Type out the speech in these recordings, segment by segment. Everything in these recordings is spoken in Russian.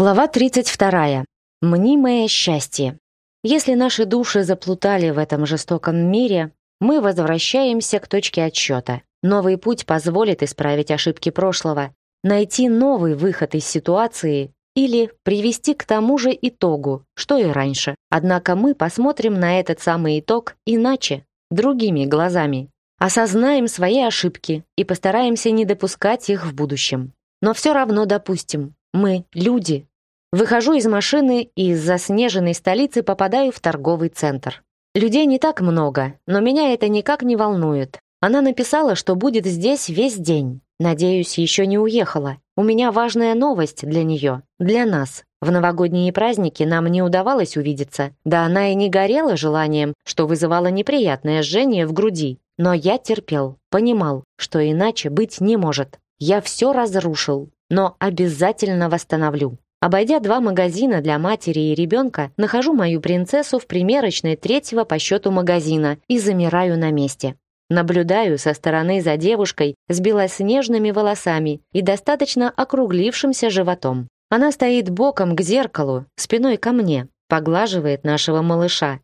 Глава 32. Мнимое счастье. Если наши души заплутали в этом жестоком мире, мы возвращаемся к точке отсчета. Новый путь позволит исправить ошибки прошлого, найти новый выход из ситуации или привести к тому же итогу, что и раньше. Однако мы посмотрим на этот самый итог иначе, другими глазами. Осознаем свои ошибки и постараемся не допускать их в будущем. Но все равно допустим, мы люди, Выхожу из машины и из заснеженной столицы попадаю в торговый центр. Людей не так много, но меня это никак не волнует. Она написала, что будет здесь весь день. Надеюсь, еще не уехала. У меня важная новость для нее, для нас. В новогодние праздники нам не удавалось увидеться. Да она и не горела желанием, что вызывало неприятное жжение в груди. Но я терпел, понимал, что иначе быть не может. Я все разрушил, но обязательно восстановлю. Обойдя два магазина для матери и ребенка, нахожу мою принцессу в примерочной третьего по счету магазина и замираю на месте. Наблюдаю со стороны за девушкой с белоснежными волосами и достаточно округлившимся животом. Она стоит боком к зеркалу, спиной ко мне, поглаживает нашего малыша.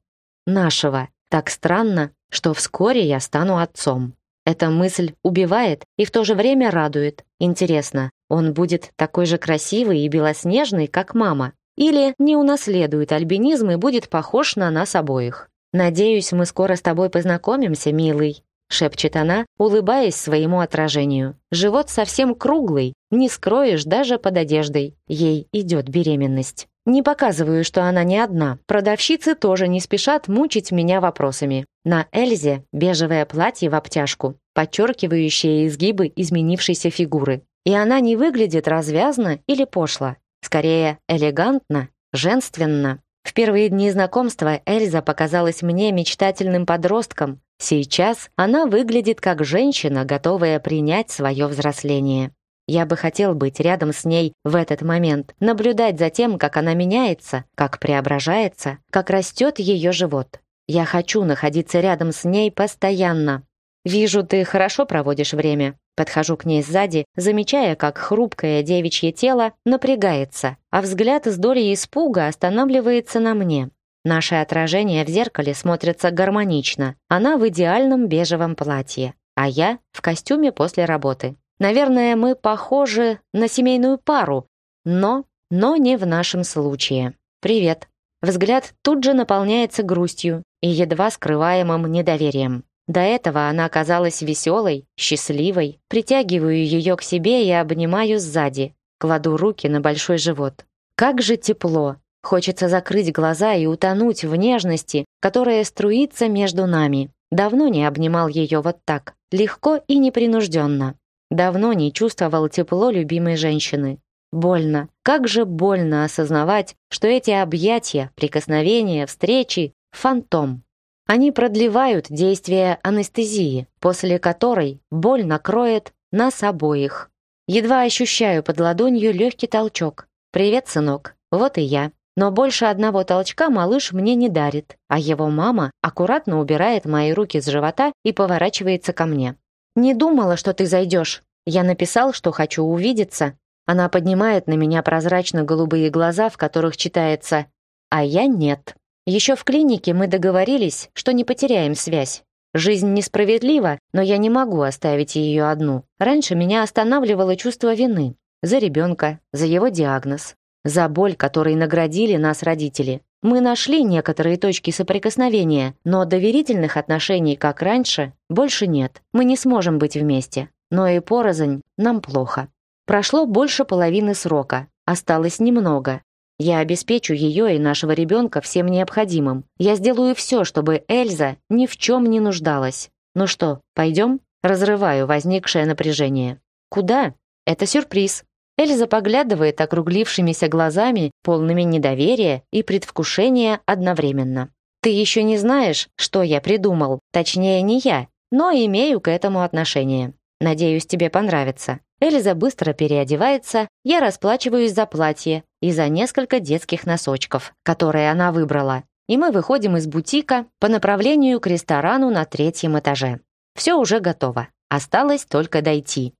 Нашего. Так странно, что вскоре я стану отцом. Эта мысль убивает и в то же время радует. Интересно, он будет такой же красивый и белоснежный, как мама. Или не унаследует альбинизм и будет похож на нас обоих. «Надеюсь, мы скоро с тобой познакомимся, милый», — шепчет она, улыбаясь своему отражению. «Живот совсем круглый, не скроешь даже под одеждой. Ей идет беременность». Не показываю, что она не одна. Продавщицы тоже не спешат мучить меня вопросами. На Эльзе бежевое платье в обтяжку, подчеркивающее изгибы изменившейся фигуры. И она не выглядит развязно или пошло. Скорее, элегантно, женственно. В первые дни знакомства Эльза показалась мне мечтательным подростком. Сейчас она выглядит как женщина, готовая принять свое взросление. Я бы хотел быть рядом с ней в этот момент, наблюдать за тем, как она меняется, как преображается, как растет ее живот. Я хочу находиться рядом с ней постоянно. Вижу, ты хорошо проводишь время. Подхожу к ней сзади, замечая, как хрупкое девичье тело напрягается, а взгляд из доли испуга останавливается на мне. Наши отражения в зеркале смотрятся гармонично. Она в идеальном бежевом платье, а я в костюме после работы. Наверное, мы похожи на семейную пару, но, но не в нашем случае. Привет. Взгляд тут же наполняется грустью и едва скрываемым недоверием. До этого она оказалась веселой, счастливой. Притягиваю ее к себе и обнимаю сзади. Кладу руки на большой живот. Как же тепло! Хочется закрыть глаза и утонуть в нежности, которая струится между нами. Давно не обнимал ее вот так, легко и непринужденно. Давно не чувствовал тепло любимой женщины. Больно, как же больно осознавать, что эти объятия, прикосновения, встречи — фантом. Они продлевают действие анестезии, после которой боль накроет нас обоих. Едва ощущаю под ладонью легкий толчок. «Привет, сынок, вот и я». Но больше одного толчка малыш мне не дарит, а его мама аккуратно убирает мои руки с живота и поворачивается ко мне. «Не думала, что ты зайдешь. Я написал, что хочу увидеться». Она поднимает на меня прозрачно-голубые глаза, в которых читается «А я нет». Еще в клинике мы договорились, что не потеряем связь. Жизнь несправедлива, но я не могу оставить ее одну. Раньше меня останавливало чувство вины. За ребенка, за его диагноз, за боль, которой наградили нас родители. Мы нашли некоторые точки соприкосновения, но доверительных отношений, как раньше, больше нет. Мы не сможем быть вместе. Но и порознь нам плохо. Прошло больше половины срока. Осталось немного. Я обеспечу ее и нашего ребенка всем необходимым. Я сделаю все, чтобы Эльза ни в чем не нуждалась. Ну что, пойдем?» Разрываю возникшее напряжение. «Куда?» «Это сюрприз». Эльза поглядывает округлившимися глазами, полными недоверия и предвкушения одновременно. «Ты еще не знаешь, что я придумал. Точнее, не я, но имею к этому отношение. Надеюсь, тебе понравится. Элиза быстро переодевается, я расплачиваюсь за платье и за несколько детских носочков, которые она выбрала. И мы выходим из бутика по направлению к ресторану на третьем этаже. Все уже готово, осталось только дойти.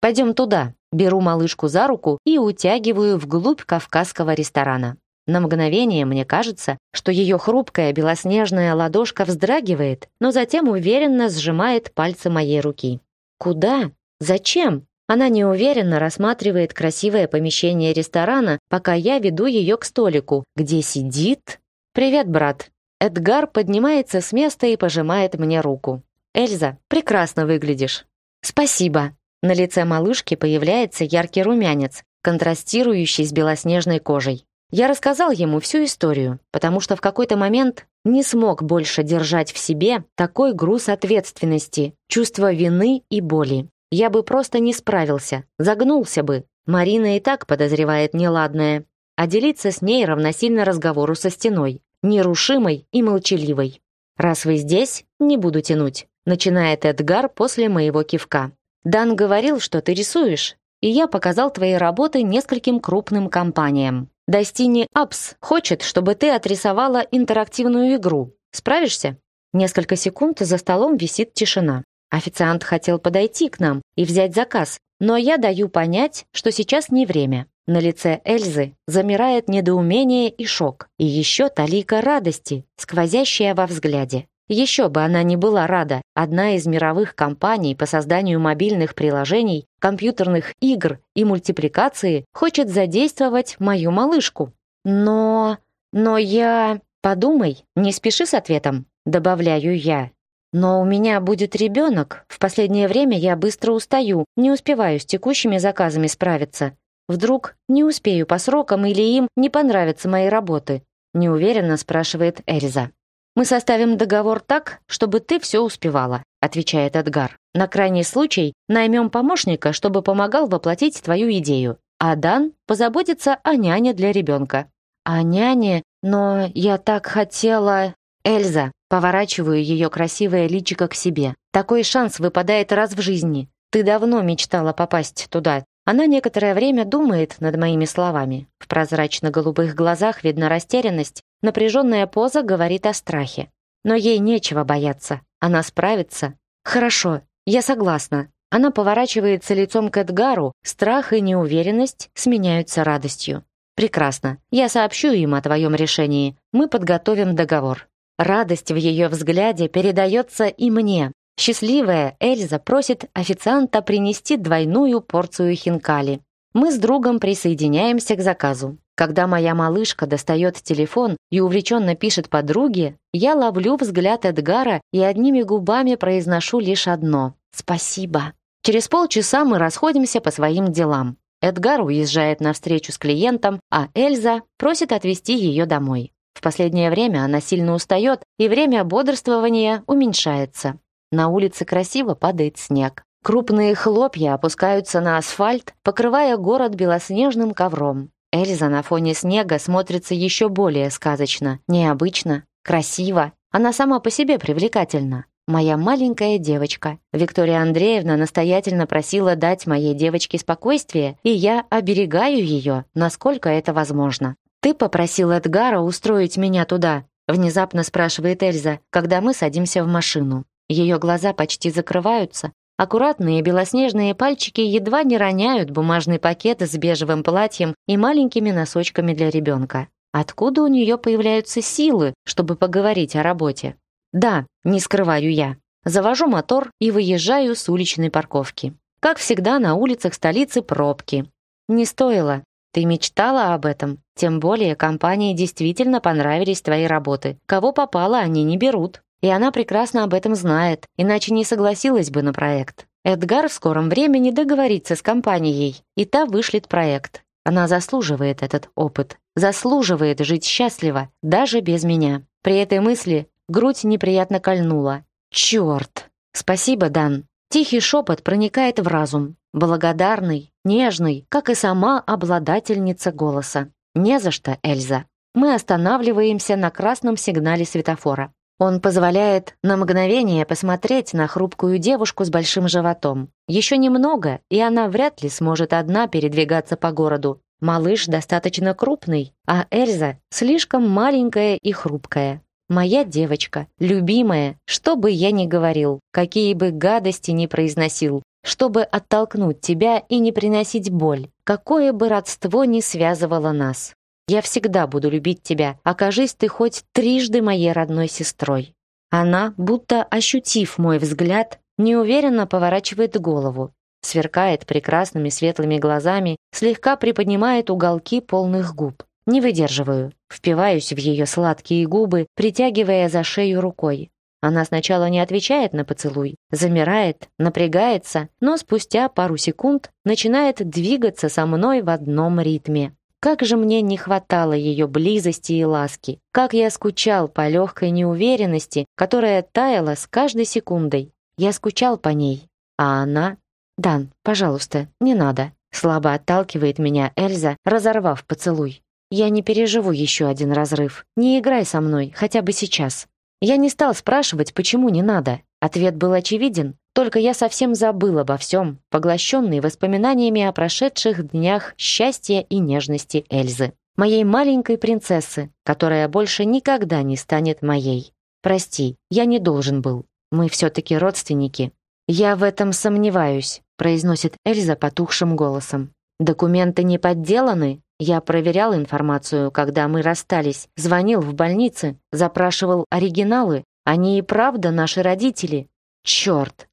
Пойдем туда. Беру малышку за руку и утягиваю вглубь кавказского ресторана. На мгновение мне кажется, что ее хрупкая белоснежная ладошка вздрагивает, но затем уверенно сжимает пальцы моей руки. «Куда? Зачем?» Она неуверенно рассматривает красивое помещение ресторана, пока я веду ее к столику, где сидит... «Привет, брат!» Эдгар поднимается с места и пожимает мне руку. «Эльза, прекрасно выглядишь!» «Спасибо!» На лице малышки появляется яркий румянец, контрастирующий с белоснежной кожей. Я рассказал ему всю историю, потому что в какой-то момент не смог больше держать в себе такой груз ответственности, чувство вины и боли. Я бы просто не справился, загнулся бы. Марина и так подозревает неладное. А делиться с ней равносильно разговору со стеной, нерушимой и молчаливой. «Раз вы здесь, не буду тянуть», — начинает Эдгар после моего кивка. «Дан говорил, что ты рисуешь, и я показал твои работы нескольким крупным компаниям. Достини Апс хочет, чтобы ты отрисовала интерактивную игру. Справишься?» Несколько секунд за столом висит тишина. Официант хотел подойти к нам и взять заказ, но я даю понять, что сейчас не время. На лице Эльзы замирает недоумение и шок, и еще талика радости, сквозящая во взгляде. Еще бы она не была рада, одна из мировых компаний по созданию мобильных приложений, компьютерных игр и мультипликации хочет задействовать мою малышку. Но... но я... подумай, не спеши с ответом, добавляю я, но у меня будет ребенок. В последнее время я быстро устаю, не успеваю с текущими заказами справиться. Вдруг не успею по срокам или им не понравятся мои работы?» Неуверенно спрашивает Эльза. «Мы составим договор так, чтобы ты все успевала», отвечает Эдгар. «На крайний случай наймем помощника, чтобы помогал воплотить твою идею. А Дан позаботится о няне для ребенка». «О няне? Но я так хотела...» «Эльза, Поворачиваю ее красивое личико к себе. Такой шанс выпадает раз в жизни. Ты давно мечтала попасть туда. Она некоторое время думает над моими словами. В прозрачно-голубых глазах видна растерянность. Напряженная поза говорит о страхе. Но ей нечего бояться. Она справится. Хорошо, я согласна. Она поворачивается лицом к Эдгару. Страх и неуверенность сменяются радостью. Прекрасно. Я сообщу им о твоем решении. Мы подготовим договор. Радость в ее взгляде передается и мне. Счастливая Эльза просит официанта принести двойную порцию хинкали. Мы с другом присоединяемся к заказу. Когда моя малышка достает телефон и увлеченно пишет подруге, я ловлю взгляд Эдгара и одними губами произношу лишь одно «Спасибо». Через полчаса мы расходимся по своим делам. Эдгар уезжает на встречу с клиентом, а Эльза просит отвезти ее домой. В последнее время она сильно устает, и время бодрствования уменьшается. На улице красиво падает снег. Крупные хлопья опускаются на асфальт, покрывая город белоснежным ковром. Эльза на фоне снега смотрится еще более сказочно, необычно, красиво. Она сама по себе привлекательна. «Моя маленькая девочка». Виктория Андреевна настоятельно просила дать моей девочке спокойствие, и я оберегаю ее, насколько это возможно. «Ты попросил Эдгара устроить меня туда», — внезапно спрашивает Эльза, когда мы садимся в машину. Ее глаза почти закрываются. Аккуратные белоснежные пальчики едва не роняют бумажный пакет с бежевым платьем и маленькими носочками для ребенка. Откуда у нее появляются силы, чтобы поговорить о работе? Да, не скрываю я. Завожу мотор и выезжаю с уличной парковки. Как всегда, на улицах столицы пробки. Не стоило. Ты мечтала об этом. Тем более компании действительно понравились твои работы. Кого попало, они не берут. И она прекрасно об этом знает, иначе не согласилась бы на проект. Эдгар в скором времени договорится с компанией, и та вышлет проект. Она заслуживает этот опыт. Заслуживает жить счастливо, даже без меня. При этой мысли грудь неприятно кольнула. «Черт!» «Спасибо, Дан!» Тихий шепот проникает в разум. Благодарный, нежный, как и сама обладательница голоса. Не за что, Эльза. Мы останавливаемся на красном сигнале светофора. Он позволяет на мгновение посмотреть на хрупкую девушку с большим животом. Еще немного, и она вряд ли сможет одна передвигаться по городу. Малыш достаточно крупный, а Эльза слишком маленькая и хрупкая. Моя девочка, любимая, что бы я ни говорил, какие бы гадости ни произносил, чтобы оттолкнуть тебя и не приносить боль, какое бы родство ни связывало нас. Я всегда буду любить тебя, окажись ты хоть трижды моей родной сестрой». Она, будто ощутив мой взгляд, неуверенно поворачивает голову, сверкает прекрасными светлыми глазами, слегка приподнимает уголки полных губ. Не выдерживаю, впиваюсь в ее сладкие губы, притягивая за шею рукой. Она сначала не отвечает на поцелуй, замирает, напрягается, но спустя пару секунд начинает двигаться со мной в одном ритме. Как же мне не хватало ее близости и ласки. Как я скучал по легкой неуверенности, которая таяла с каждой секундой. Я скучал по ней. А она... «Дан, пожалуйста, не надо». Слабо отталкивает меня Эльза, разорвав поцелуй. «Я не переживу еще один разрыв. Не играй со мной, хотя бы сейчас». Я не стал спрашивать, почему не надо. Ответ был очевиден. Только я совсем забыл обо всем, поглощенный воспоминаниями о прошедших днях счастья и нежности Эльзы. Моей маленькой принцессы, которая больше никогда не станет моей. Прости, я не должен был. Мы все-таки родственники. Я в этом сомневаюсь, произносит Эльза потухшим голосом. Документы не подделаны? Я проверял информацию, когда мы расстались, звонил в больницы, запрашивал оригиналы. Они и правда наши родители. Черт!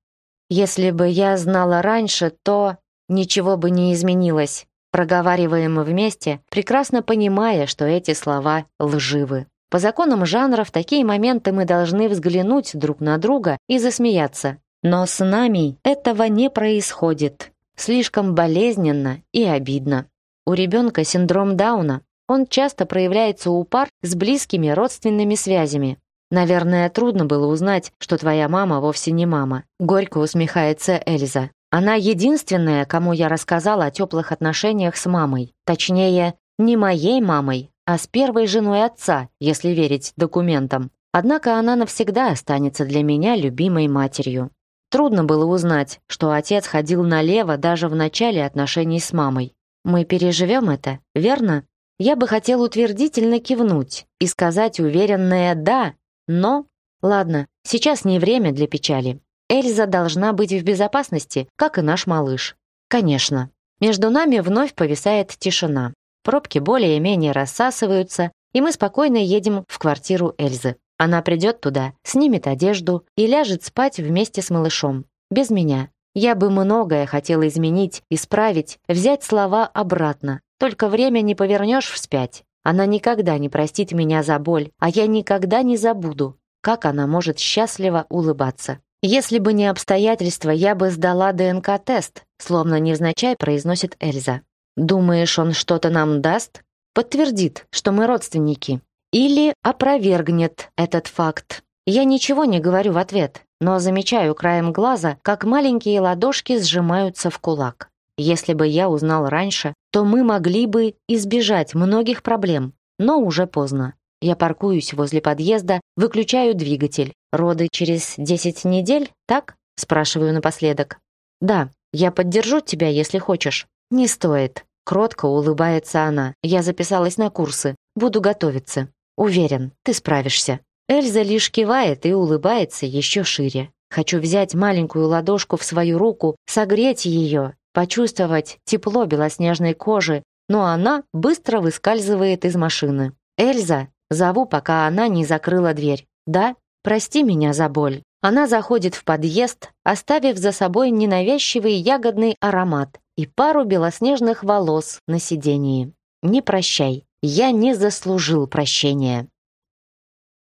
Если бы я знала раньше, то ничего бы не изменилось. Проговариваем мы вместе, прекрасно понимая, что эти слова лживы. По законам жанра в такие моменты мы должны взглянуть друг на друга и засмеяться. Но с нами этого не происходит. Слишком болезненно и обидно. У ребенка синдром Дауна. Он часто проявляется у пар с близкими родственными связями. Наверное, трудно было узнать, что твоя мама вовсе не мама. Горько усмехается Эльза. Она единственная, кому я рассказала о теплых отношениях с мамой. Точнее, не моей мамой, а с первой женой отца, если верить документам. Однако она навсегда останется для меня любимой матерью. Трудно было узнать, что отец ходил налево даже в начале отношений с мамой. Мы переживем это, верно? Я бы хотел утвердительно кивнуть и сказать уверенное «да», но... Ладно, сейчас не время для печали. Эльза должна быть в безопасности, как и наш малыш. Конечно. Между нами вновь повисает тишина. Пробки более-менее рассасываются, и мы спокойно едем в квартиру Эльзы. Она придет туда, снимет одежду и ляжет спать вместе с малышом. Без меня. Я бы многое хотел изменить, исправить, взять слова обратно. Только время не повернешь вспять. Она никогда не простит меня за боль, а я никогда не забуду, как она может счастливо улыбаться. Если бы не обстоятельства, я бы сдала ДНК-тест, словно невзначай произносит Эльза. Думаешь, он что-то нам даст? Подтвердит, что мы родственники. Или опровергнет этот факт. Я ничего не говорю в ответ но замечаю краем глаза, как маленькие ладошки сжимаются в кулак. Если бы я узнал раньше, то мы могли бы избежать многих проблем, но уже поздно. Я паркуюсь возле подъезда, выключаю двигатель. Роды через 10 недель, так? Спрашиваю напоследок. Да, я поддержу тебя, если хочешь. Не стоит. Кротко улыбается она. Я записалась на курсы. Буду готовиться. Уверен, ты справишься. Эльза лишь кивает и улыбается еще шире. Хочу взять маленькую ладошку в свою руку, согреть ее, почувствовать тепло белоснежной кожи, но она быстро выскальзывает из машины. «Эльза!» Зову, пока она не закрыла дверь. «Да? Прости меня за боль». Она заходит в подъезд, оставив за собой ненавязчивый ягодный аромат и пару белоснежных волос на сидении. «Не прощай. Я не заслужил прощения».